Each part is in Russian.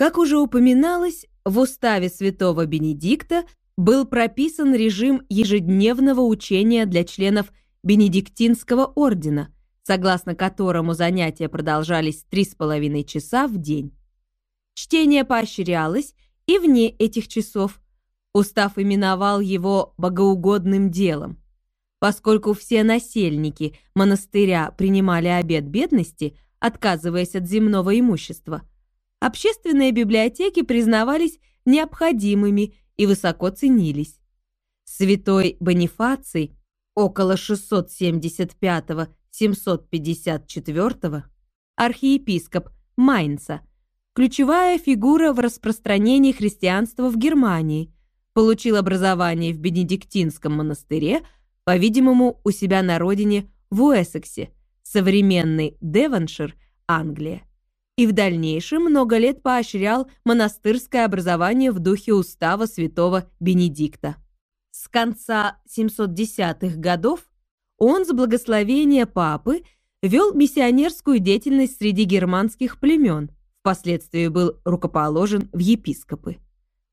Как уже упоминалось, в уставе святого Бенедикта был прописан режим ежедневного учения для членов Бенедиктинского ордена, согласно которому занятия продолжались три с половиной часа в день. Чтение поощрялось и вне этих часов. Устав именовал его богоугодным делом. Поскольку все насельники монастыря принимали обет бедности, отказываясь от земного имущества, общественные библиотеки признавались необходимыми и высоко ценились. Святой Бонифаций около 675-754 архиепископ Майнца, ключевая фигура в распространении христианства в Германии, получил образование в Бенедиктинском монастыре – по-видимому, у себя на родине в Уэссексе, современный Девоншир, Англия, и в дальнейшем много лет поощрял монастырское образование в духе устава святого Бенедикта. С конца 710-х годов он с благословения папы вел миссионерскую деятельность среди германских племен, впоследствии был рукоположен в епископы.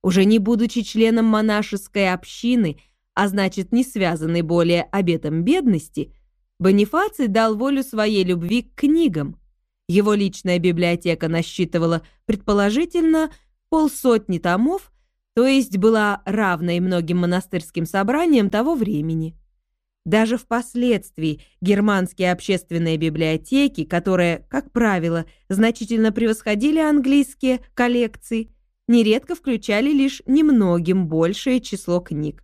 Уже не будучи членом монашеской общины, а значит не связанный более обетом бедности, Бонифаций дал волю своей любви к книгам. Его личная библиотека насчитывала, предположительно, полсотни томов, то есть была равной многим монастырским собраниям того времени. Даже впоследствии германские общественные библиотеки, которые, как правило, значительно превосходили английские коллекции, нередко включали лишь немногим большее число книг.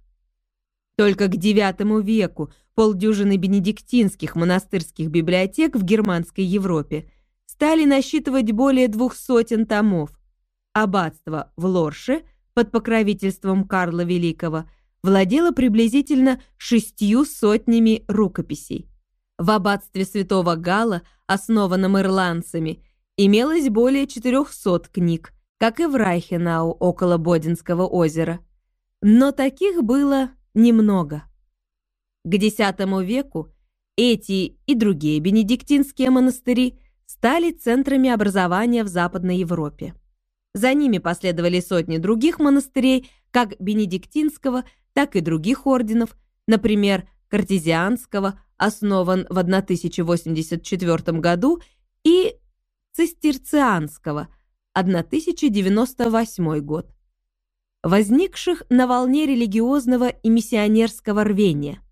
Только к IX веку полдюжины бенедиктинских монастырских библиотек в Германской Европе стали насчитывать более двух сотен томов. Аббатство в Лорше под покровительством Карла Великого владело приблизительно шестью сотнями рукописей. В аббатстве святого Гала, основанном ирландцами, имелось более 400 книг, как и в Райхенау около Бодинского озера. Но таких было немного. К X веку эти и другие бенедиктинские монастыри стали центрами образования в Западной Европе. За ними последовали сотни других монастырей, как бенедиктинского, так и других орденов, например, картезианского, основан в 1084 году, и цистерцианского, 1098 год возникших на волне религиозного и миссионерского рвения.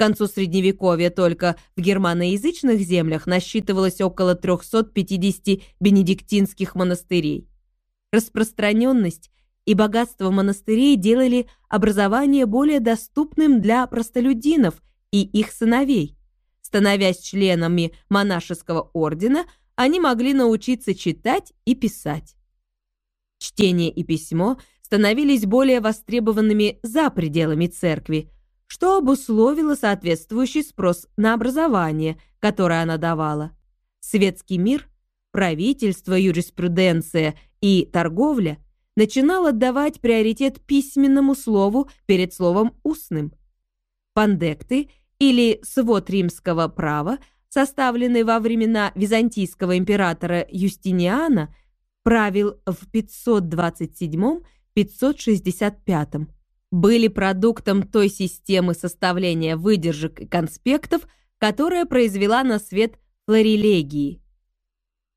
К концу Средневековья только в германоязычных землях насчитывалось около 350 бенедиктинских монастырей. Распространенность и богатство монастырей делали образование более доступным для простолюдинов и их сыновей. Становясь членами монашеского ордена, они могли научиться читать и писать. Чтение и письмо становились более востребованными за пределами церкви, что обусловило соответствующий спрос на образование, которое она давала. Светский мир, правительство, юриспруденция и торговля начинал отдавать приоритет письменному слову перед словом устным. Пандекты или свод римского права, составленный во времена византийского императора Юстиниана, правил в 527 565 были продуктом той системы составления выдержек и конспектов, которая произвела на свет флорелегии.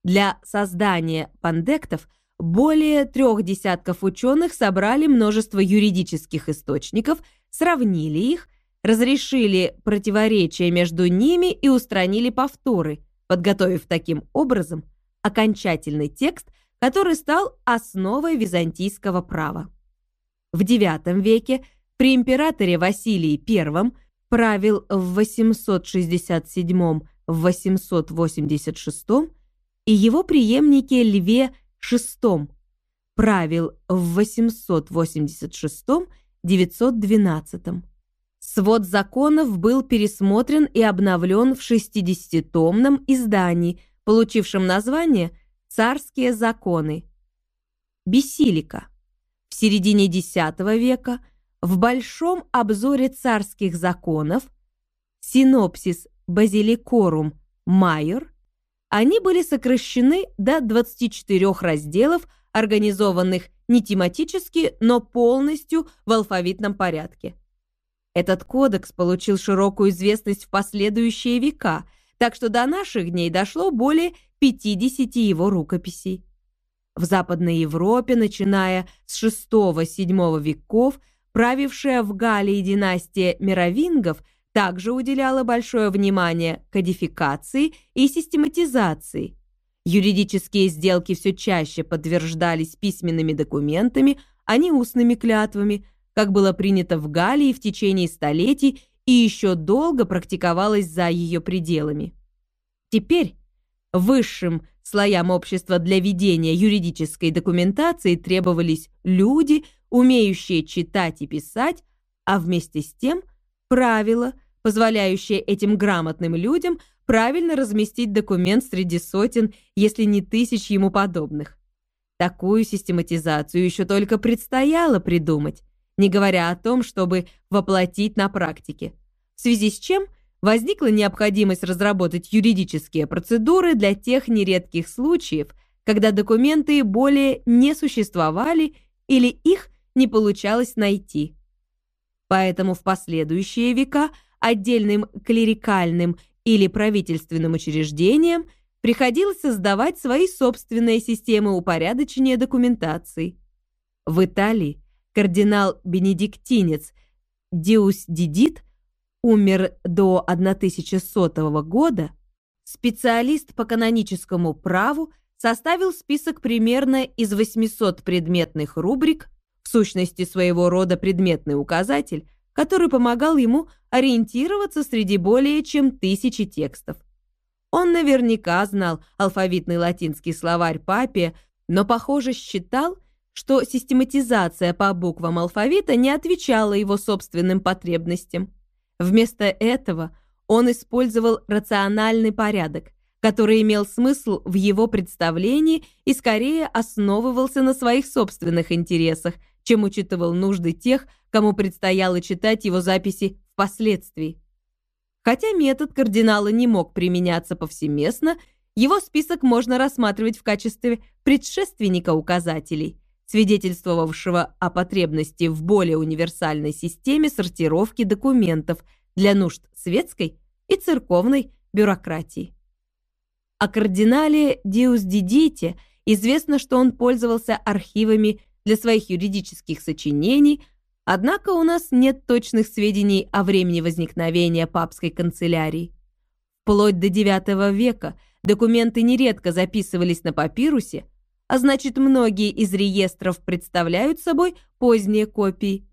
Для создания пандектов более трех десятков ученых собрали множество юридических источников, сравнили их, разрешили противоречия между ними и устранили повторы, подготовив таким образом окончательный текст – который стал основой византийского права. В IX веке при императоре Василии I правил в 867-886 и его преемнике Льве VI правил в 886-912. Свод законов был пересмотрен и обновлен в 60-томном издании, получившем название – Царские законы. Бесилика. В середине X века в большом обзоре царских законов синопсис Базиликорум Майор они были сокращены до 24 разделов, организованных не тематически, но полностью в алфавитном порядке. Этот кодекс получил широкую известность в последующие века, так что до наших дней дошло более 50 его рукописей. В Западной Европе, начиная с VI-VII веков, правившая в Галлии династия мировингов также уделяла большое внимание кодификации и систематизации. Юридические сделки все чаще подтверждались письменными документами, а не устными клятвами, как было принято в Галлии в течение столетий и еще долго практиковалось за ее пределами. Теперь высшим слоям общества для ведения юридической документации требовались люди, умеющие читать и писать, а вместе с тем правила, позволяющие этим грамотным людям правильно разместить документ среди сотен, если не тысяч ему подобных. Такую систематизацию еще только предстояло придумать, не говоря о том, чтобы воплотить на практике, в связи с чем возникла необходимость разработать юридические процедуры для тех нередких случаев, когда документы более не существовали или их не получалось найти. Поэтому в последующие века отдельным клерикальным или правительственным учреждениям приходилось создавать свои собственные системы упорядочения документации. В Италии кардинал-бенедиктинец Диус Дидит умер до 1100 года, специалист по каноническому праву составил список примерно из 800 предметных рубрик, в сущности своего рода предметный указатель, который помогал ему ориентироваться среди более чем тысячи текстов. Он наверняка знал алфавитный латинский словарь Папе, но, похоже, считал, что систематизация по буквам алфавита не отвечала его собственным потребностям. Вместо этого он использовал рациональный порядок, который имел смысл в его представлении и скорее основывался на своих собственных интересах, чем учитывал нужды тех, кому предстояло читать его записи впоследствии. Хотя метод кардинала не мог применяться повсеместно, его список можно рассматривать в качестве предшественника указателей, свидетельствовавшего о потребности в более универсальной системе сортировки документов для нужд светской и церковной бюрократии. О кардинале Диус Дидите известно, что он пользовался архивами для своих юридических сочинений, однако у нас нет точных сведений о времени возникновения папской канцелярии. Вплоть до IX века документы нередко записывались на папирусе, а значит, многие из реестров представляют собой поздние копии.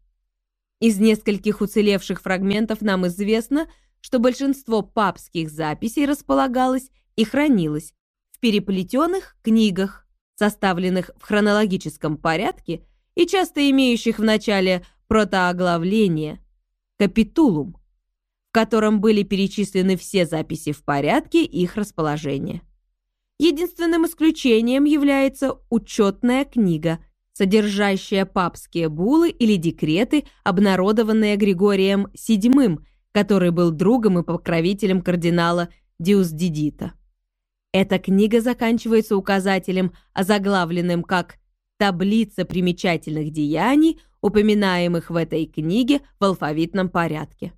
Из нескольких уцелевших фрагментов нам известно, что большинство папских записей располагалось и хранилось в переплетенных книгах, составленных в хронологическом порядке и часто имеющих в начале протооглавление, капитулум, в котором были перечислены все записи в порядке их расположения. Единственным исключением является учетная книга, содержащая папские буллы или декреты, обнародованные Григорием VII, который был другом и покровителем кардинала Диусдидита. Эта книга заканчивается указателем, озаглавленным как «Таблица примечательных деяний», упоминаемых в этой книге в алфавитном порядке.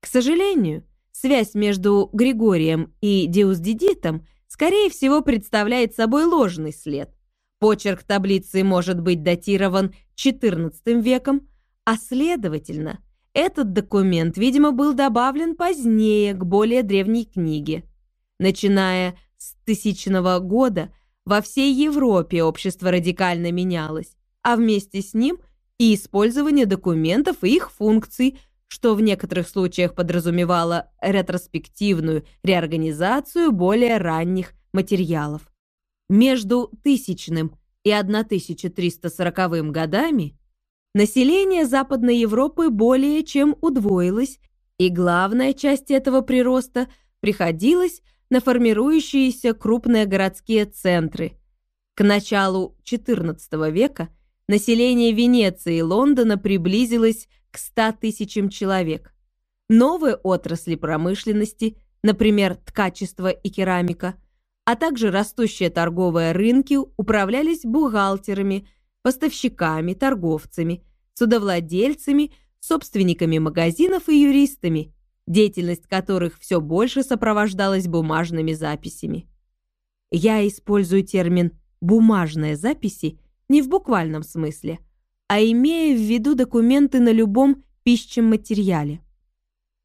К сожалению, связь между Григорием и Диусдидитом скорее всего представляет собой ложный след. Почерк таблицы может быть датирован XIV веком, а следовательно, этот документ, видимо, был добавлен позднее к более древней книге. Начиная с тысячного года во всей Европе общество радикально менялось, а вместе с ним и использование документов и их функций, что в некоторых случаях подразумевало ретроспективную реорганизацию более ранних материалов. Между тысячным и 1340 годами население Западной Европы более чем удвоилось, и главная часть этого прироста приходилась на формирующиеся крупные городские центры. К началу XIV века население Венеции и Лондона приблизилось к 100 тысячам человек. Новые отрасли промышленности, например, ткачество и керамика, а также растущие торговые рынки управлялись бухгалтерами, поставщиками, торговцами, судовладельцами, собственниками магазинов и юристами, деятельность которых все больше сопровождалась бумажными записями. Я использую термин «бумажные записи» не в буквальном смысле, а имея в виду документы на любом пищем материале.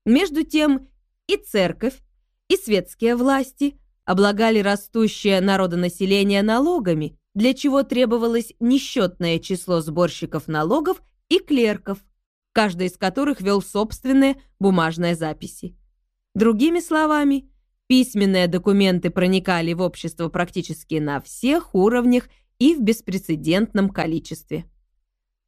Между тем и церковь, и светские власти облагали растущее народонаселение налогами, для чего требовалось несчетное число сборщиков налогов и клерков, каждый из которых вел собственные бумажные записи. Другими словами, письменные документы проникали в общество практически на всех уровнях и в беспрецедентном количестве.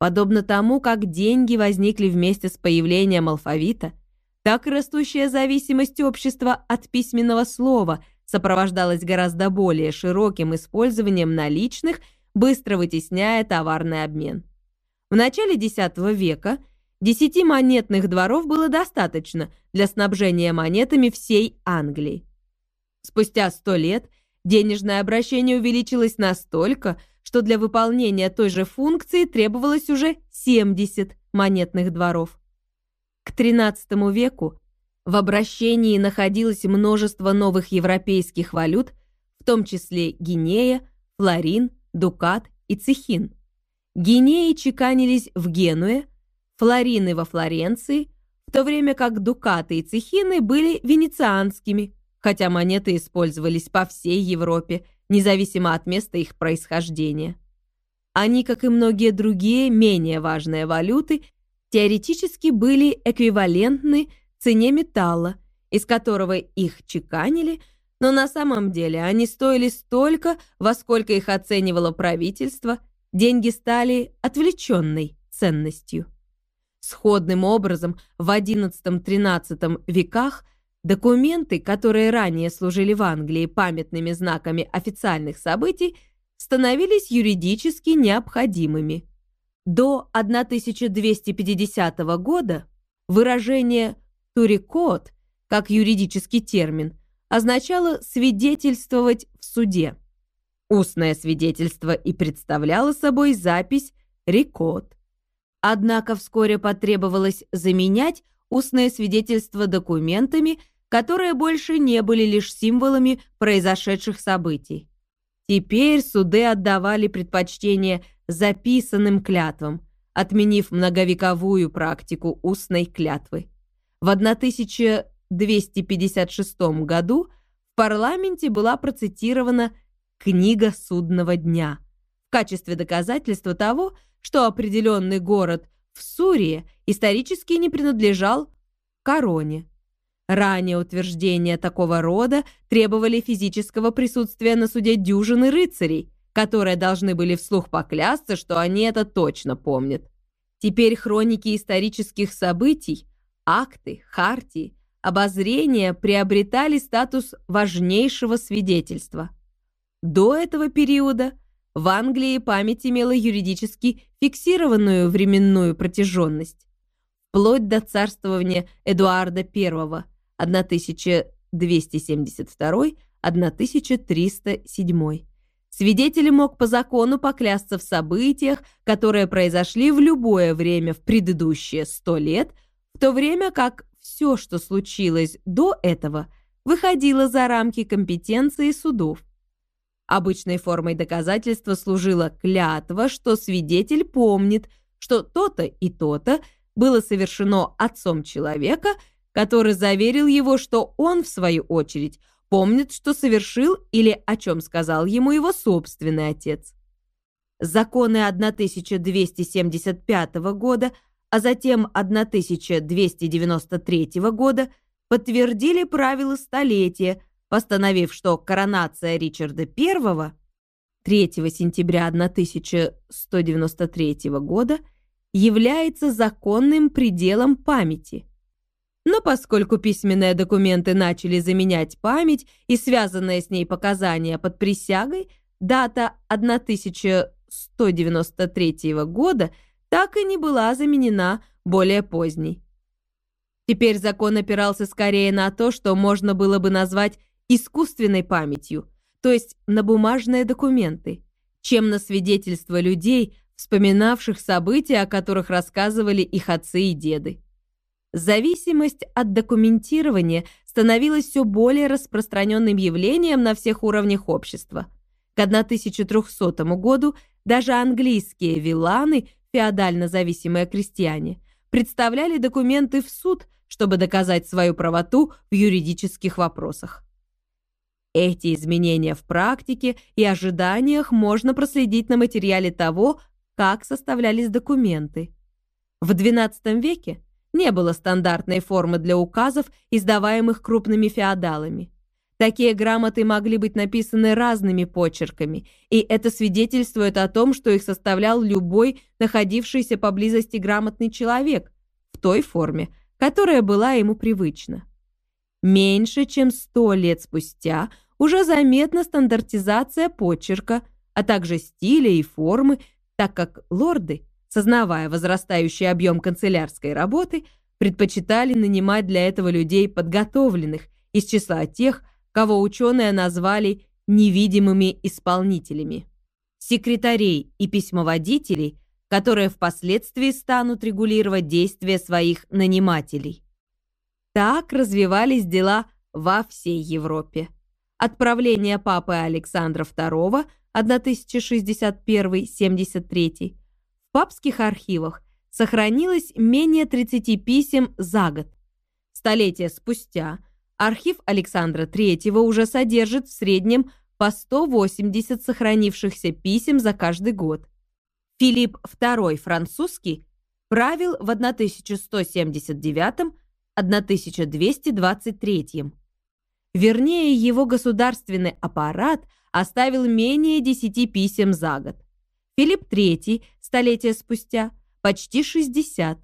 Подобно тому, как деньги возникли вместе с появлением алфавита, так и растущая зависимость общества от письменного слова сопровождалась гораздо более широким использованием наличных, быстро вытесняя товарный обмен. В начале X века десяти монетных дворов было достаточно для снабжения монетами всей Англии. Спустя сто лет денежное обращение увеличилось настолько, что для выполнения той же функции требовалось уже 70 монетных дворов. К XIII веку в обращении находилось множество новых европейских валют, в том числе гинея, флорин, дукат и цехин. Гинеи чеканились в Генуе, флорины во Флоренции, в то время как дукаты и цехины были венецианскими, хотя монеты использовались по всей Европе, независимо от места их происхождения. Они, как и многие другие менее важные валюты, теоретически были эквивалентны цене металла, из которого их чеканили, но на самом деле они стоили столько, во сколько их оценивало правительство, деньги стали отвлеченной ценностью. Сходным образом в XI-XIII веках документы, которые ранее служили в Англии памятными знаками официальных событий, становились юридически необходимыми. До 1250 года выражение «турикот» как юридический термин означало свидетельствовать в суде. Устное свидетельство и представляло собой запись «рекот». Однако вскоре потребовалось заменять устное свидетельство документами, которые больше не были лишь символами произошедших событий. Теперь суды отдавали предпочтение записанным клятвам, отменив многовековую практику устной клятвы. В 1256 году в парламенте была процитирована «Книга судного дня» в качестве доказательства того, что определенный город в Сурии исторически не принадлежал короне. Ранее утверждения такого рода требовали физического присутствия на суде дюжины рыцарей, которые должны были вслух поклясться, что они это точно помнят. Теперь хроники исторических событий, акты, хартии, обозрения приобретали статус важнейшего свидетельства. До этого периода в Англии память имела юридически фиксированную временную протяженность. Вплоть до царствования Эдуарда I 1272-1307 Свидетель мог по закону поклясться в событиях, которые произошли в любое время в предыдущие сто лет, в то время как все, что случилось до этого, выходило за рамки компетенции судов. Обычной формой доказательства служила клятва, что свидетель помнит, что то-то и то-то было совершено отцом человека, который заверил его, что он, в свою очередь, помнит, что совершил или о чем сказал ему его собственный отец. Законы 1275 года, а затем 1293 года подтвердили правила столетия, постановив, что коронация Ричарда I 3 сентября 1193 года является законным пределом памяти – но поскольку письменные документы начали заменять память и связанные с ней показания под присягой, дата 1193 года так и не была заменена более поздней. Теперь закон опирался скорее на то, что можно было бы назвать искусственной памятью, то есть на бумажные документы, чем на свидетельства людей, вспоминавших события, о которых рассказывали их отцы и деды. Зависимость от документирования становилась все более распространенным явлением на всех уровнях общества. К 1300 году даже английские виланы, феодально зависимые крестьяне, представляли документы в суд, чтобы доказать свою правоту в юридических вопросах. Эти изменения в практике и ожиданиях можно проследить на материале того, как составлялись документы. В XII веке не было стандартной формы для указов, издаваемых крупными феодалами. Такие грамоты могли быть написаны разными почерками, и это свидетельствует о том, что их составлял любой находившийся поблизости грамотный человек в той форме, которая была ему привычна. Меньше чем сто лет спустя уже заметна стандартизация почерка, а также стиля и формы, так как лорды – сознавая возрастающий объем канцелярской работы, предпочитали нанимать для этого людей подготовленных из числа тех, кого ученые назвали невидимыми исполнителями. Секретарей и письмоводителей, которые впоследствии станут регулировать действия своих нанимателей. Так развивались дела во всей Европе. Отправление папы Александра II 1061-73 папских архивах сохранилось менее 30 писем за год. Столетия спустя архив Александра III уже содержит в среднем по 180 сохранившихся писем за каждый год. Филипп II французский правил в 1179-1223. Вернее, его государственный аппарат оставил менее 10 писем за год. Филипп III, столетия спустя, почти 60.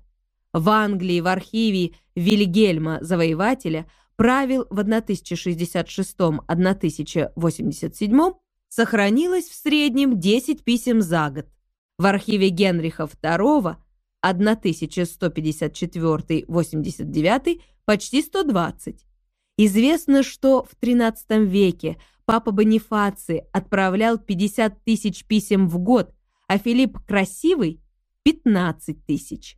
В Англии в архиве Вильгельма Завоевателя правил в 1066-1087 сохранилось в среднем 10 писем за год. В архиве Генриха II 1154-89 почти 120. Известно, что в XIII веке папа Бонифаций отправлял 50 тысяч писем в год а Филипп Красивый — 15 тысяч.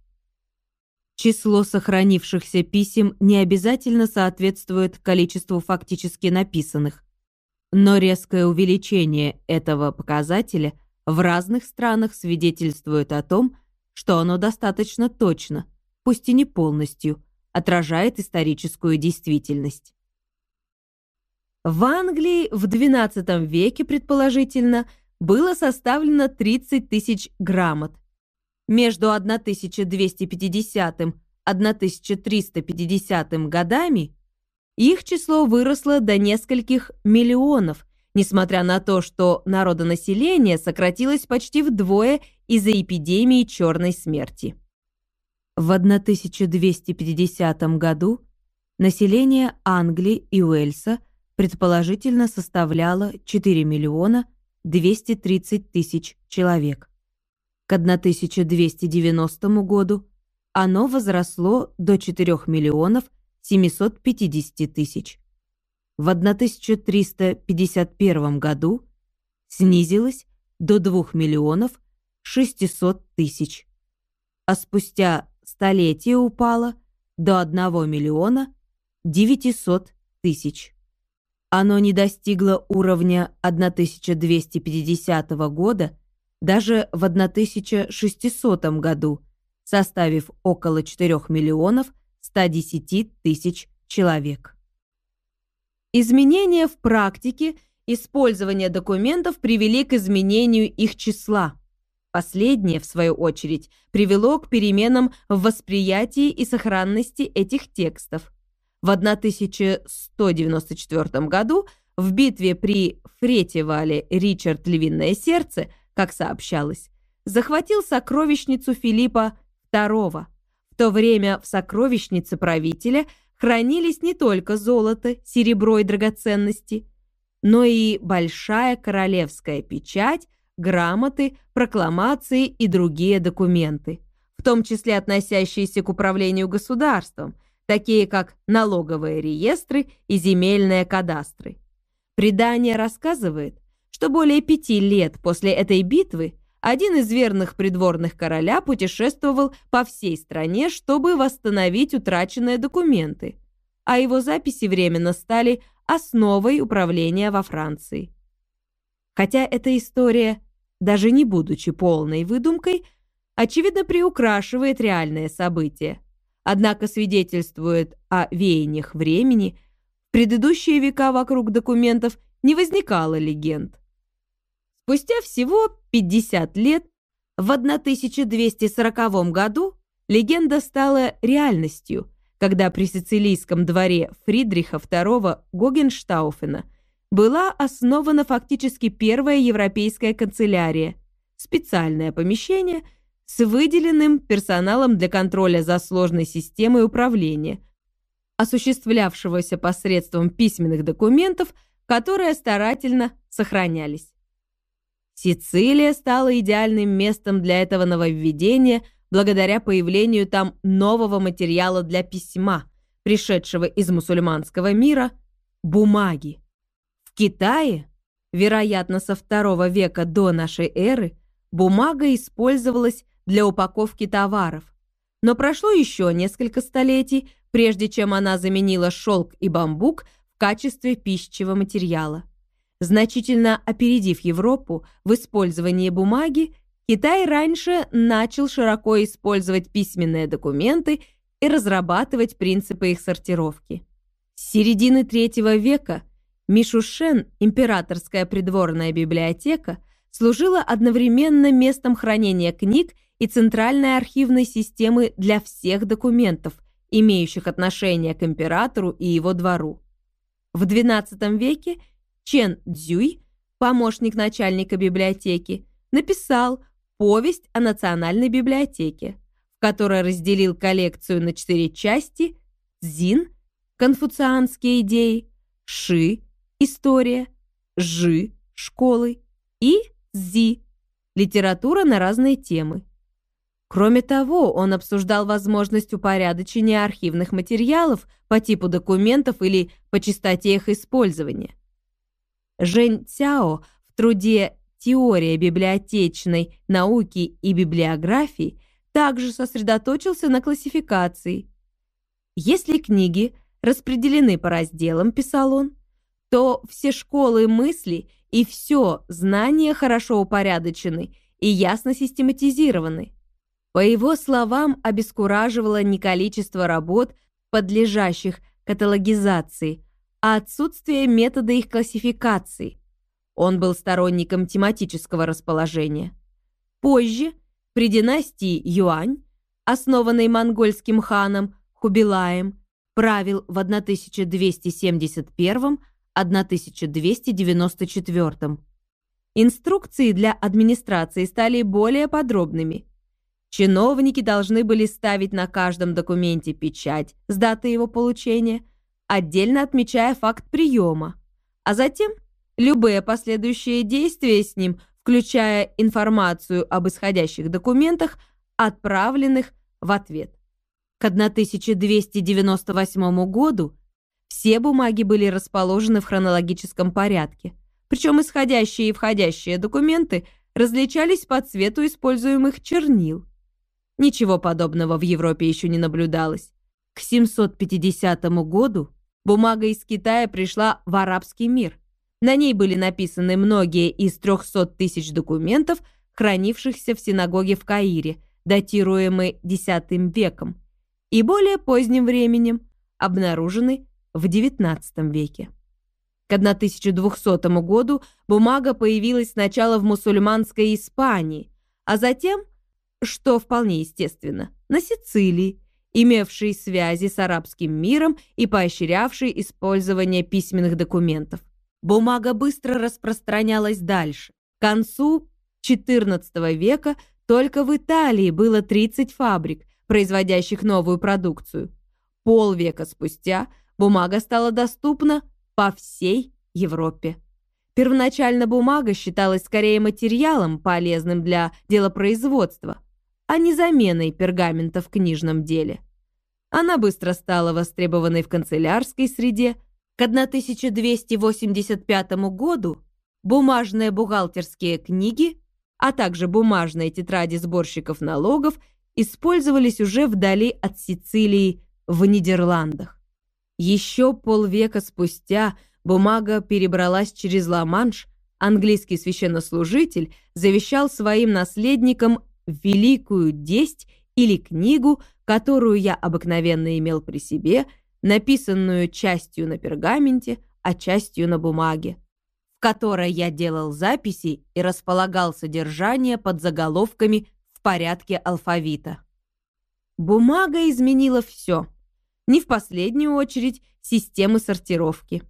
Число сохранившихся писем не обязательно соответствует количеству фактически написанных, но резкое увеличение этого показателя в разных странах свидетельствует о том, что оно достаточно точно, пусть и не полностью, отражает историческую действительность. В Англии в XII веке, предположительно, было составлено 30 тысяч грамот. Между 1250 и 1350 годами их число выросло до нескольких миллионов, несмотря на то, что народонаселение сократилось почти вдвое из-за эпидемии черной смерти. В 1250 году население Англии и Уэльса предположительно составляло 4 миллиона 230 тысяч человек. К 1290 году оно возросло до 4 миллионов 750 тысяч. В 1351 году снизилось до 2 миллионов 600 тысяч, а спустя столетие упало до 1 миллиона 900 тысяч. Оно не достигло уровня 1250 года даже в 1600 году, составив около 4 миллионов 110 тысяч человек. Изменения в практике использования документов привели к изменению их числа. Последнее, в свою очередь, привело к переменам в восприятии и сохранности этих текстов. В 1194 году в битве при Фретивале Ричард Львиное Сердце, как сообщалось, захватил сокровищницу Филиппа II. В то время в сокровищнице правителя хранились не только золото, серебро и драгоценности, но и большая королевская печать, грамоты, прокламации и другие документы, в том числе относящиеся к управлению государством – такие как налоговые реестры и земельные кадастры. Предание рассказывает, что более пяти лет после этой битвы один из верных придворных короля путешествовал по всей стране, чтобы восстановить утраченные документы, а его записи временно стали основой управления во Франции. Хотя эта история, даже не будучи полной выдумкой, очевидно приукрашивает реальные события, однако свидетельствует о веяниях времени, в предыдущие века вокруг документов не возникало легенд. Спустя всего 50 лет, в 1240 году, легенда стала реальностью, когда при сицилийском дворе Фридриха II Гогенштауфена была основана фактически первая европейская канцелярия, специальное помещение с выделенным персоналом для контроля за сложной системой управления, осуществлявшегося посредством письменных документов, которые старательно сохранялись. Сицилия стала идеальным местом для этого нововведения благодаря появлению там нового материала для письма, пришедшего из мусульманского мира – бумаги. В Китае, вероятно, со второго века до нашей эры, бумага использовалась для упаковки товаров. Но прошло еще несколько столетий, прежде чем она заменила шелк и бамбук в качестве пищевого материала. Значительно опередив Европу в использовании бумаги, Китай раньше начал широко использовать письменные документы и разрабатывать принципы их сортировки. С середины третьего века Мишушен, императорская придворная библиотека, служила одновременно местом хранения книг и центральной архивной системы для всех документов, имеющих отношение к императору и его двору. В XII веке Чен Цзюй, помощник начальника библиотеки, написал «Повесть о национальной библиотеке», в которой разделил коллекцию на четыре части «Цзин» – конфуцианские идеи, «Ши» – история, «Жи» – школы и «Зи» – литература на разные темы. Кроме того, он обсуждал возможность упорядочения архивных материалов по типу документов или по частоте их использования. Жень Цяо в труде «Теория библиотечной науки и библиографии» также сосредоточился на классификации. Если книги распределены по разделам, писал он, то все школы мысли и все знания хорошо упорядочены и ясно систематизированы. По его словам, обескураживало не количество работ, подлежащих каталогизации, а отсутствие метода их классификации. Он был сторонником тематического расположения. Позже, при династии Юань, основанной монгольским ханом Хубилаем, правил в 1271-1294. Инструкции для администрации стали более подробными. Чиновники должны были ставить на каждом документе печать с датой его получения – отдельно отмечая факт приема, а затем любые последующие действия с ним, включая информацию об исходящих документах, отправленных в ответ. К 1298 году все бумаги были расположены в хронологическом порядке, причем исходящие и входящие документы различались по цвету используемых чернил. Ничего подобного в Европе еще не наблюдалось. К 750 году Бумага из Китая пришла в арабский мир. На ней были написаны многие из 300 тысяч документов, хранившихся в синагоге в Каире, датируемые X веком, и более поздним временем обнаружены в XIX веке. К 1200 году бумага появилась сначала в мусульманской Испании, а затем, что вполне естественно, на Сицилии, имевший связи с арабским миром и поощрявший использование письменных документов. Бумага быстро распространялась дальше. К концу XIV века только в Италии было 30 фабрик, производящих новую продукцию. Полвека спустя бумага стала доступна по всей Европе. Первоначально бумага считалась скорее материалом, полезным для делопроизводства – а не заменой пергамента в книжном деле. Она быстро стала востребованной в канцелярской среде. К К 1285 году бумажные бухгалтерские книги, а также бумажные тетради сборщиков налогов использовались уже вдали от Сицилии в Нидерландах. Еще полвека спустя бумага перебралась через Ла-Манш, английский священнослужитель завещал своим наследникам великую десть или книгу, которую я обыкновенно имел при себе, написанную частью на пергаменте, а частью на бумаге, в которой я делал записи и располагал содержание под заголовками в порядке алфавита. Бумага изменила все. Не в последнюю очередь системы сортировки.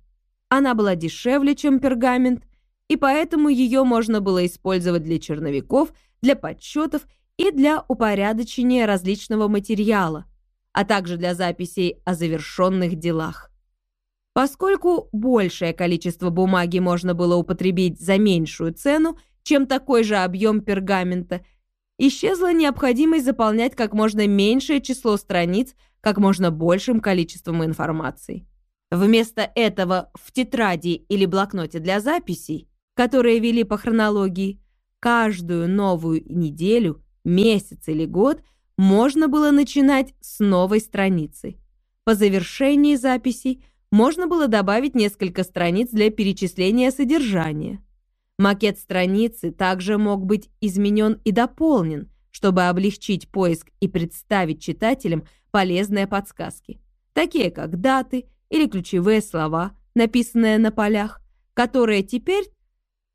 Она была дешевле, чем пергамент, и поэтому ее можно было использовать для черновиков, для подсчетов и для упорядочения различного материала, а также для записей о завершенных делах. Поскольку большее количество бумаги можно было употребить за меньшую цену, чем такой же объем пергамента, исчезла необходимость заполнять как можно меньшее число страниц как можно большим количеством информации. Вместо этого в тетради или блокноте для записей, которые вели по хронологии, каждую новую неделю месяц или год можно было начинать с новой страницы. По завершении записей можно было добавить несколько страниц для перечисления содержания. Макет страницы также мог быть изменен и дополнен, чтобы облегчить поиск и представить читателям полезные подсказки, такие как даты или ключевые слова, написанные на полях, которые теперь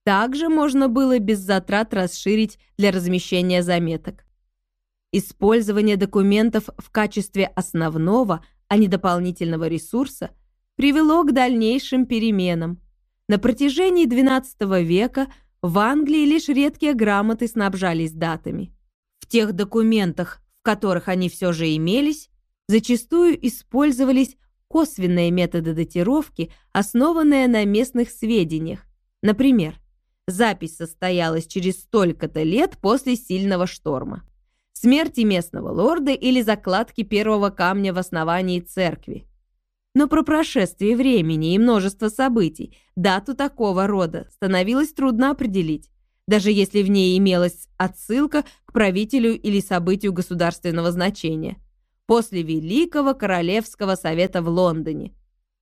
также можно было без затрат расширить для размещения заметок. Использование документов в качестве основного, а не дополнительного ресурса привело к дальнейшим переменам. На протяжении XII века в Англии лишь редкие грамоты снабжались датами. В тех документах, в которых они все же имелись, зачастую использовались косвенные методы датировки, основанные на местных сведениях. Например, Запись состоялась через столько-то лет после сильного шторма. Смерти местного лорда или закладки первого камня в основании церкви. Но про прошествие времени и множество событий дату такого рода становилось трудно определить, даже если в ней имелась отсылка к правителю или событию государственного значения. После Великого Королевского Совета в Лондоне.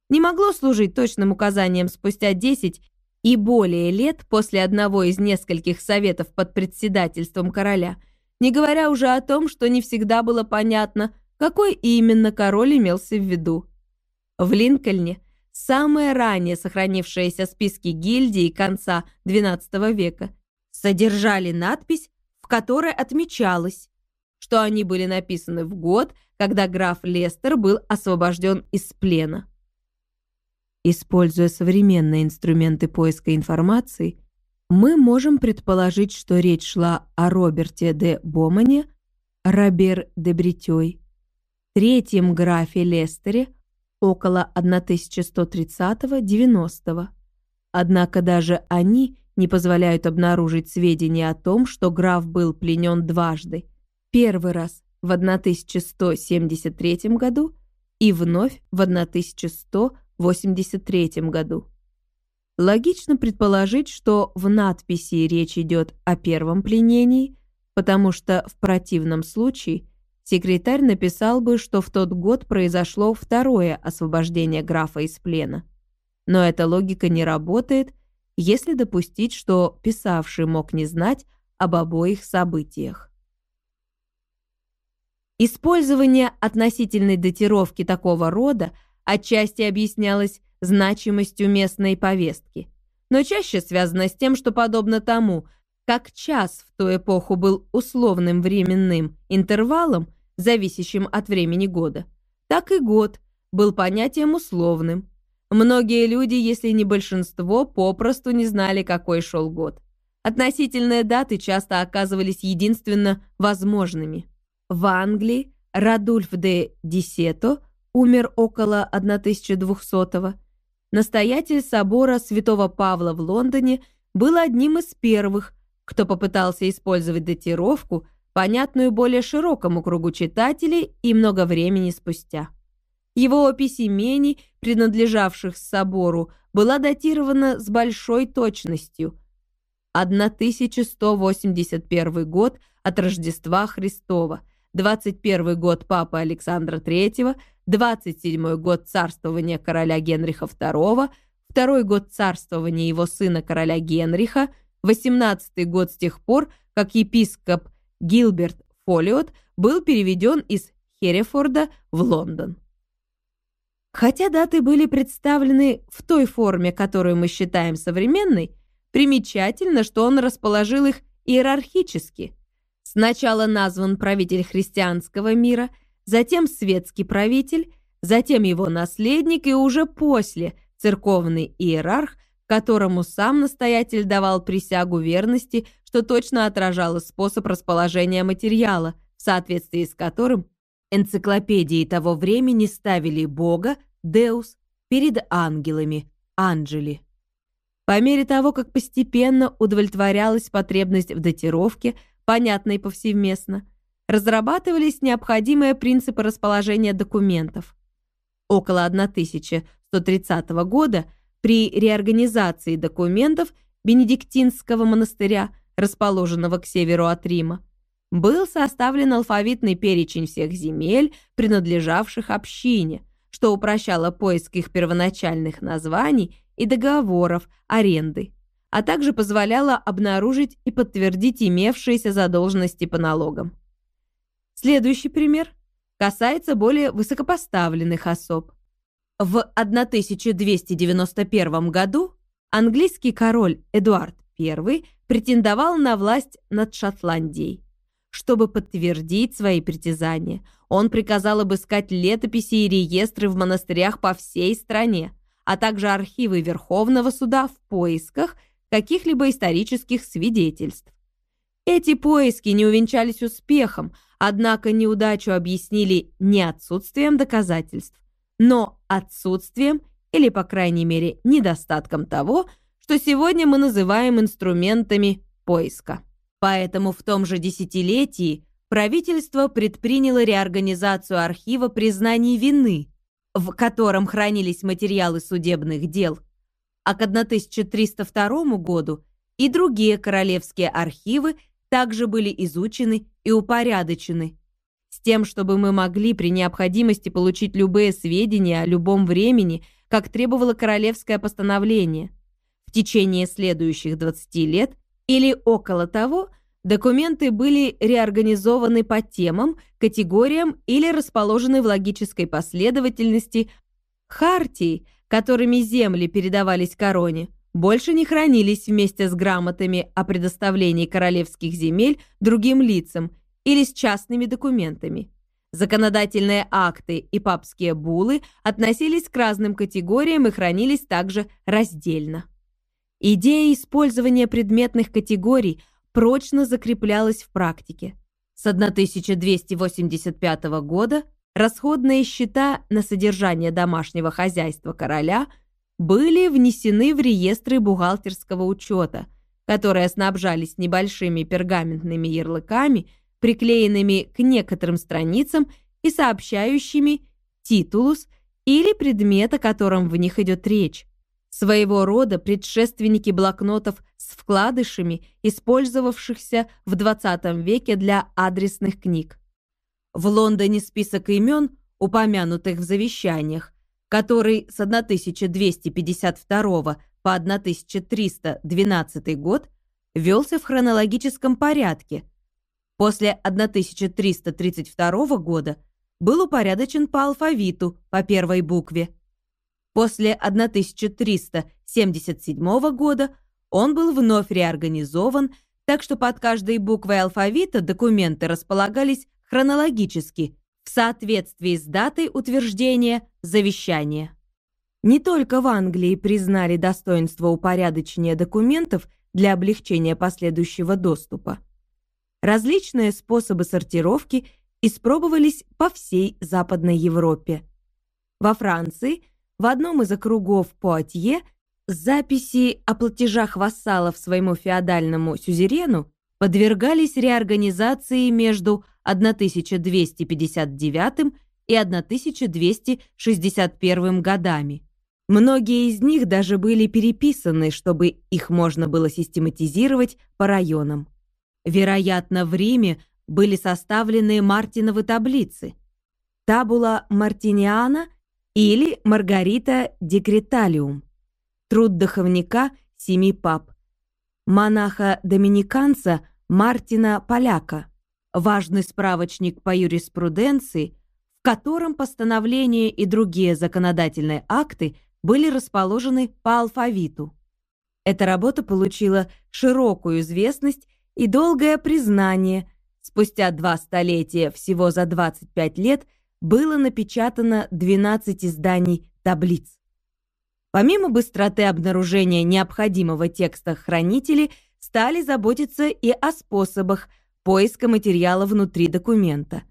Не могло служить точным указанием спустя 10 и более лет после одного из нескольких советов под председательством короля, не говоря уже о том, что не всегда было понятно, какой именно король имелся в виду. В Линкольне самые ранее сохранившиеся списки гильдии конца XII века содержали надпись, в которой отмечалось, что они были написаны в год, когда граф Лестер был освобожден из плена. Используя современные инструменты поиска информации, мы можем предположить, что речь шла о Роберте де Бомане, Робер де Бритёй, третьем графе Лестере около 1130-90. Однако даже они не позволяют обнаружить сведения о том, что граф был пленен дважды. Первый раз в 1173 году и вновь в 1100 1983 году. Логично предположить, что в надписи речь идет о первом пленении, потому что в противном случае секретарь написал бы, что в тот год произошло второе освобождение графа из плена. Но эта логика не работает, если допустить, что писавший мог не знать об обоих событиях. Использование относительной датировки такого рода – отчасти объяснялось значимостью местной повестки, но чаще связано с тем, что подобно тому, как час в ту эпоху был условным временным интервалом, зависящим от времени года, так и год был понятием условным. Многие люди, если не большинство, попросту не знали, какой шел год. Относительные даты часто оказывались единственно возможными. В Англии Радульф де Дисето умер около 1200-го. Настоятель собора святого Павла в Лондоне был одним из первых, кто попытался использовать датировку, понятную более широкому кругу читателей и много времени спустя. Его опись имений, принадлежавших собору, была датирована с большой точностью. 1181 год от Рождества Христова, 21 год Папы Александра III, 27 год царствования короля Генриха II, второй год царствования его сына короля Генриха, 18 год с тех пор, как епископ Гилберт Фолиот был переведен из Херефорда в Лондон. Хотя даты были представлены в той форме, которую мы считаем современной, примечательно, что он расположил их иерархически. Сначала назван правитель христианского мира, затем светский правитель, затем его наследник и уже после церковный иерарх, которому сам настоятель давал присягу верности, что точно отражало способ расположения материала, в соответствии с которым Энциклопедии того времени ставили Бога, Деус, перед ангелами, Анджели. По мере того, как постепенно удовлетворялась потребность в датировке, понятной повсеместно, разрабатывались необходимые принципы расположения документов. Около 1130 года при реорганизации документов Бенедиктинского монастыря, расположенного к северу от Рима, был составлен алфавитный перечень всех земель, принадлежавших общине, что упрощало поиск их первоначальных названий и договоров аренды, а также позволяло обнаружить и подтвердить имевшиеся задолженности по налогам. Следующий пример касается более высокопоставленных особ. В 1291 году английский король Эдуард I претендовал на власть над Шотландией. Чтобы подтвердить свои притязания, он приказал обыскать летописи и реестры в монастырях по всей стране, а также архивы Верховного суда в поисках каких-либо исторических свидетельств. Эти поиски не увенчались успехом, однако неудачу объяснили не отсутствием доказательств, но отсутствием или, по крайней мере, недостатком того, что сегодня мы называем инструментами поиска. Поэтому в том же десятилетии правительство предприняло реорганизацию архива признаний вины, в котором хранились материалы судебных дел, а к 1302 году и другие королевские архивы также были изучены и упорядочены, с тем, чтобы мы могли при необходимости получить любые сведения о любом времени, как требовало королевское постановление. В течение следующих 20 лет или около того, документы были реорганизованы по темам, категориям или расположены в логической последовательности. Хартии, которыми земли передавались короне, больше не хранились вместе с грамотами о предоставлении королевских земель другим лицам или с частными документами. Законодательные акты и папские булы относились к разным категориям и хранились также раздельно. Идея использования предметных категорий прочно закреплялась в практике. С 1285 года расходные счета на содержание домашнего хозяйства короля были внесены в реестры бухгалтерского учета, которые снабжались небольшими пергаментными ярлыками, приклеенными к некоторым страницам и сообщающими титулус или предмет, о котором в них идет речь своего рода предшественники блокнотов с вкладышами, использовавшихся в XX веке для адресных книг. В Лондоне список имен, упомянутых в завещаниях, который с 1252 по 1312 год велся в хронологическом порядке. После 1332 года был упорядочен по алфавиту по первой букве – После 1377 года он был вновь реорганизован, так что под каждой буквой алфавита документы располагались хронологически в соответствии с датой утверждения завещания. Не только в Англии признали достоинство упорядочения документов для облегчения последующего доступа. Различные способы сортировки испробовались по всей Западной Европе. Во Франции – в одном из округов Пуатье записи о платежах вассалов своему феодальному сюзерену подвергались реорганизации между 1259 и 1261 годами. Многие из них даже были переписаны, чтобы их можно было систематизировать по районам. Вероятно, в Риме были составлены Мартиновы таблицы. Табула Мартиниана или Маргарита Декреталиум. Труд духовника семи пап. Монаха-доминиканца Мартина Поляка. Важный справочник по юриспруденции, в котором постановления и другие законодательные акты были расположены по алфавиту. Эта работа получила широкую известность и долгое признание. Спустя два столетия, всего за 25 лет, было напечатано 12 изданий таблиц. Помимо быстроты обнаружения необходимого текста хранители стали заботиться и о способах поиска материала внутри документа.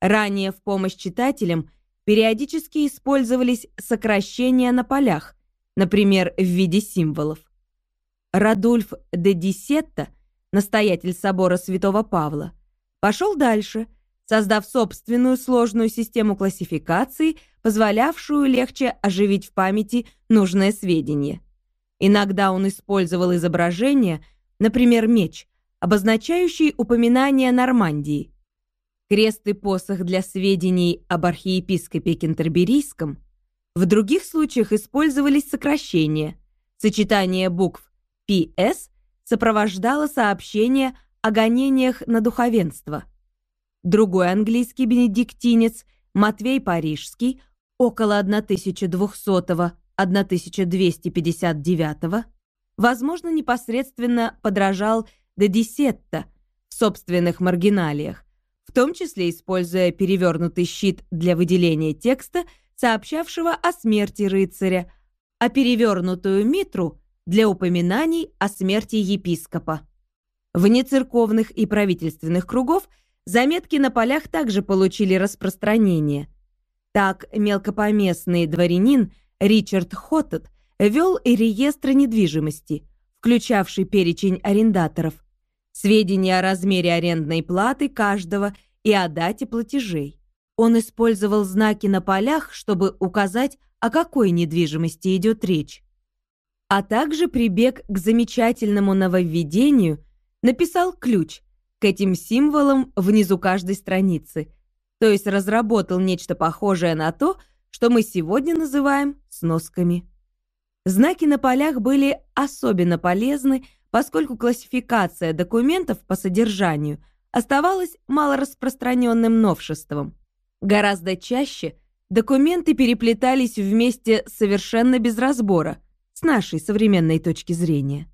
Ранее в помощь читателям периодически использовались сокращения на полях, например, в виде символов. Радульф де Дисетта, настоятель собора Святого Павла, пошел дальше, создав собственную сложную систему классификации, позволявшую легче оживить в памяти нужное сведение. Иногда он использовал изображения, например, меч, обозначающий упоминание Нормандии, крест и посох для сведений об архиепископе Кентерберийском, в других случаях использовались сокращения. Сочетание букв «ПС» сопровождало сообщение о гонениях на духовенство. Другой английский бенедиктинец, Матвей Парижский, около 1200-1259, возможно, непосредственно подражал Дедисетта в собственных маргиналиях, в том числе используя перевернутый щит для выделения текста, сообщавшего о смерти рыцаря, а перевернутую митру для упоминаний о смерти епископа. Вне церковных и правительственных кругов заметки на полях также получили распространение. Так, мелкопоместный дворянин Ричард Хоттед вел и реестр недвижимости, включавший перечень арендаторов, сведения о размере арендной платы каждого и о дате платежей. Он использовал знаки на полях, чтобы указать, о какой недвижимости идет речь. А также прибег к замечательному нововведению, написал ключ к этим символам внизу каждой страницы, то есть разработал нечто похожее на то, что мы сегодня называем сносками. Знаки на полях были особенно полезны поскольку классификация документов по содержанию оставалась малораспространенным новшеством. Гораздо чаще документы переплетались вместе совершенно без разбора, с нашей современной точки зрения.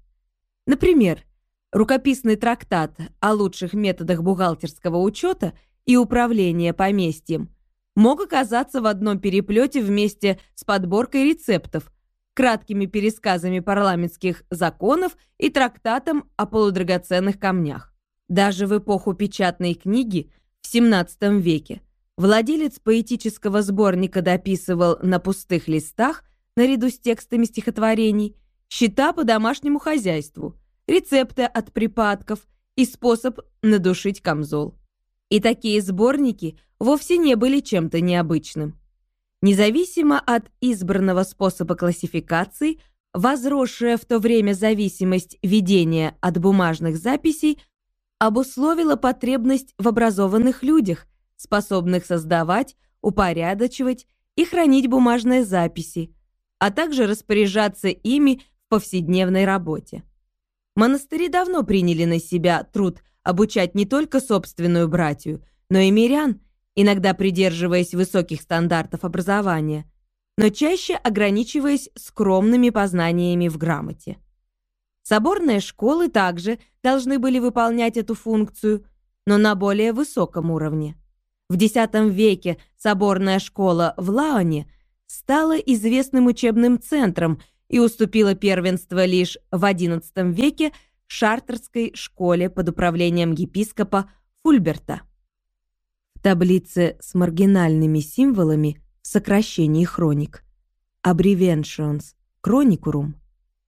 Например, рукописный трактат о лучших методах бухгалтерского учета и управления поместьем мог оказаться в одном переплете вместе с подборкой рецептов – краткими пересказами парламентских законов и трактатом о полудрагоценных камнях. Даже в эпоху печатной книги в XVII веке владелец поэтического сборника дописывал на пустых листах, наряду с текстами стихотворений, счета по домашнему хозяйству, рецепты от припадков и способ надушить камзол. И такие сборники вовсе не были чем-то необычным. Независимо от избранного способа классификации, возросшая в то время зависимость ведения от бумажных записей обусловила потребность в образованных людях, способных создавать, упорядочивать и хранить бумажные записи, а также распоряжаться ими в повседневной работе. Монастыри давно приняли на себя труд обучать не только собственную братью, но и мирян – иногда придерживаясь высоких стандартов образования, но чаще ограничиваясь скромными познаниями в грамоте. Соборные школы также должны были выполнять эту функцию, но на более высоком уровне. В X веке соборная школа в Лаоне стала известным учебным центром и уступила первенство лишь в XI веке Шартерской школе под управлением епископа Фульберта. Таблицы с маргинальными символами в сокращении хроник. Abbreviations Chronicum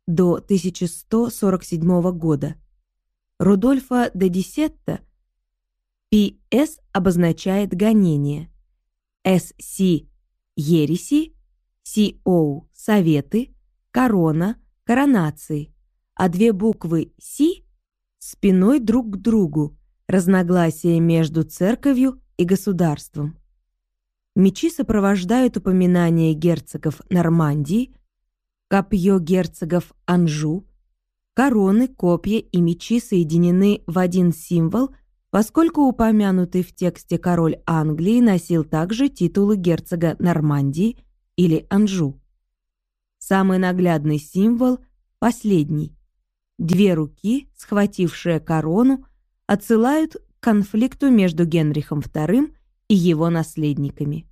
до 1147 года. Рудольфа де Десетта П.С. обозначает гонение. SC – ереси, CO – советы, корона – коронации, а две буквы C – спиной друг к другу, разногласия между церковью и государством. Мечи сопровождают упоминания герцогов Нормандии, копье герцогов Анжу, короны, копья и мечи соединены в один символ, поскольку упомянутый в тексте король Англии носил также титулы герцога Нормандии или Анжу. Самый наглядный символ – последний. Две руки, схватившие корону, отсылают конфликту между Генрихом II и его наследниками.